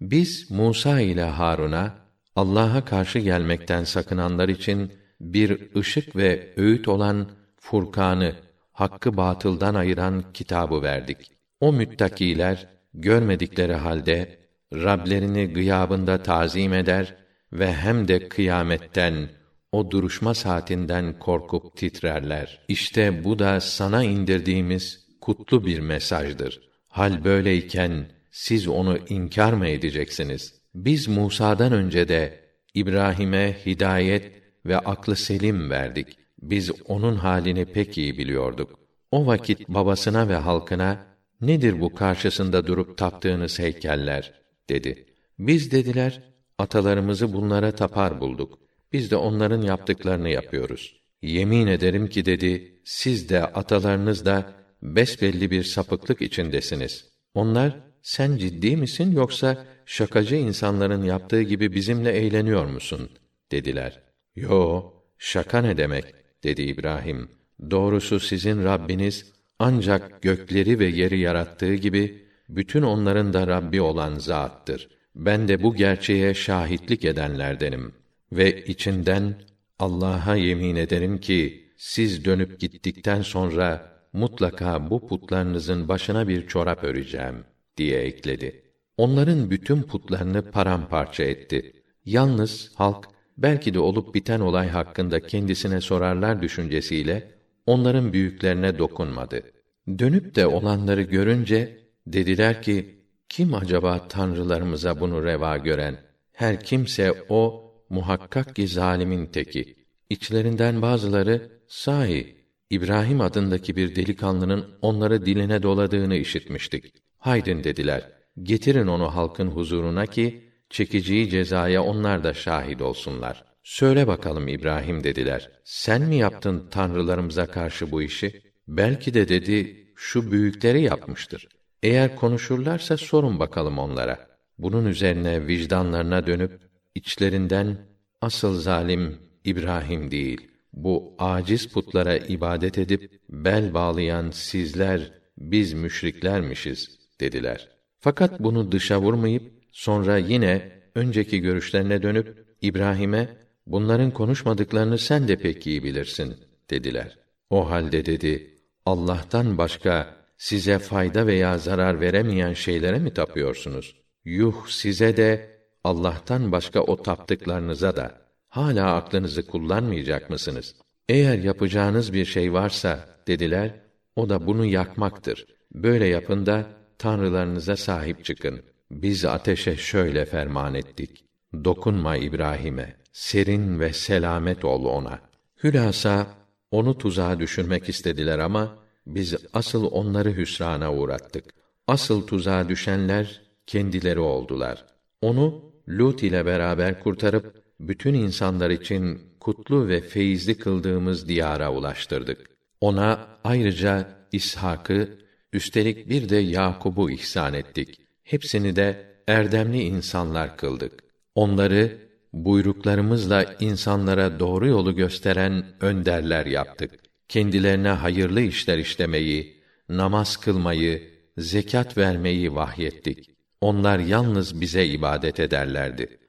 Biz Musa ile Harun'a Allah'a karşı gelmekten sakınanlar için bir ışık ve öğüt olan Furkan'ı hakkı batıldan ayıran kitabı verdik. O müttakiler görmedikleri halde Rablerini gıyabında tazim eder ve hem de kıyametten o duruşma saatinden korkup titrerler. İşte bu da sana indirdiğimiz kutlu bir mesajdır. Hal böyleyken siz onu inkar mı edeceksiniz? Biz Musa'dan önce de İbrahim'e hidayet ve aklı selim verdik. Biz onun halini pek iyi biliyorduk. O vakit babasına ve halkına nedir bu karşısında durup taptığınız heykeller dedi. Biz dediler atalarımızı bunlara tapar bulduk. Biz de onların yaptıklarını yapıyoruz. Yemin ederim ki dedi, siz de atalarınız da besbelli bir sapıklık içindesiniz. Onlar, sen ciddi misin yoksa şakacı insanların yaptığı gibi bizimle eğleniyor musun? dediler. Yo, şaka ne demek? dedi İbrahim. Doğrusu sizin Rabbiniz ancak gökleri ve yeri yarattığı gibi bütün onların da Rabbi olan zattır. Ben de bu gerçeğe şahitlik edenlerdenim ve içinden Allah'a yemin ederim ki siz dönüp gittikten sonra mutlaka bu putlarınızın başına bir çorap öreceğim diye ekledi. Onların bütün putlarını paramparça etti. Yalnız halk belki de olup biten olay hakkında kendisine sorarlar düşüncesiyle onların büyüklerine dokunmadı. Dönüp de olanları görünce dediler ki kim acaba tanrılarımıza bunu reva gören? Her kimse o muhakkak ki zalimin teki. İçlerinden bazıları sahi İbrahim adındaki bir delikanlının onları diline doladığını işitmiştik. Haydin dediler. Getirin onu halkın huzuruna ki çekeceği cezaya onlar da şahit olsunlar. Söyle bakalım İbrahim dediler. Sen mi yaptın tanrılarımıza karşı bu işi? Belki de dedi şu büyükleri yapmıştır. Eğer konuşurlarsa sorun bakalım onlara. Bunun üzerine vicdanlarına dönüp içlerinden asıl zalim İbrahim değil, bu aciz putlara ibadet edip bel bağlayan sizler biz müşriklermişiz dediler. Fakat bunu dışa vurmayıp sonra yine önceki görüşlerine dönüp İbrahim'e bunların konuşmadıklarını sen de pek iyi bilirsin dediler. O halde dedi Allah'tan başka size fayda veya zarar veremeyen şeylere mi tapıyorsunuz? Yuh size de Allah'tan başka o taptıklarınıza da hala aklınızı kullanmayacak mısınız? Eğer yapacağınız bir şey varsa dediler, o da bunu yakmaktır. Böyle yapın da tanrılarınıza sahip çıkın. Biz ateşe şöyle ferman ettik. Dokunma İbrahim'e. Serin ve selamet ol ona. Hülasa onu tuzağa düşürmek istediler ama biz asıl onları hüsrana uğrattık. Asıl tuzağa düşenler kendileri oldular. Onu Lut ile beraber kurtarıp bütün insanlar için kutlu ve feyizli kıldığımız diyara ulaştırdık. Ona ayrıca İshak'ı, üstelik bir de Yakub'u ihsan ettik. Hepsini de erdemli insanlar kıldık. Onları buyruklarımızla insanlara doğru yolu gösteren önderler yaptık. Kendilerine hayırlı işler işlemeyi, namaz kılmayı, zekat vermeyi vahyettik. Onlar yalnız bize ibadet ederlerdi.